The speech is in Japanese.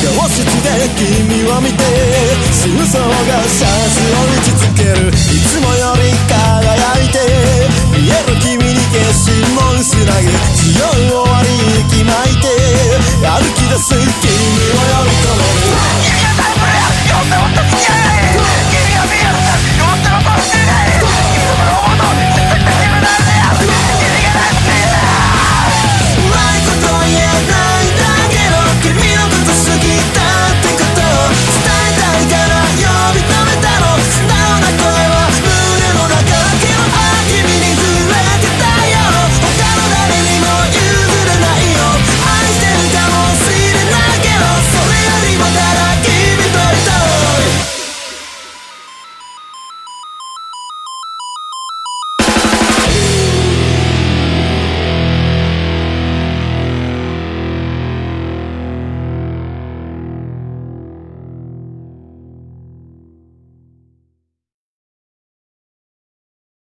教室で君を見てすぐさま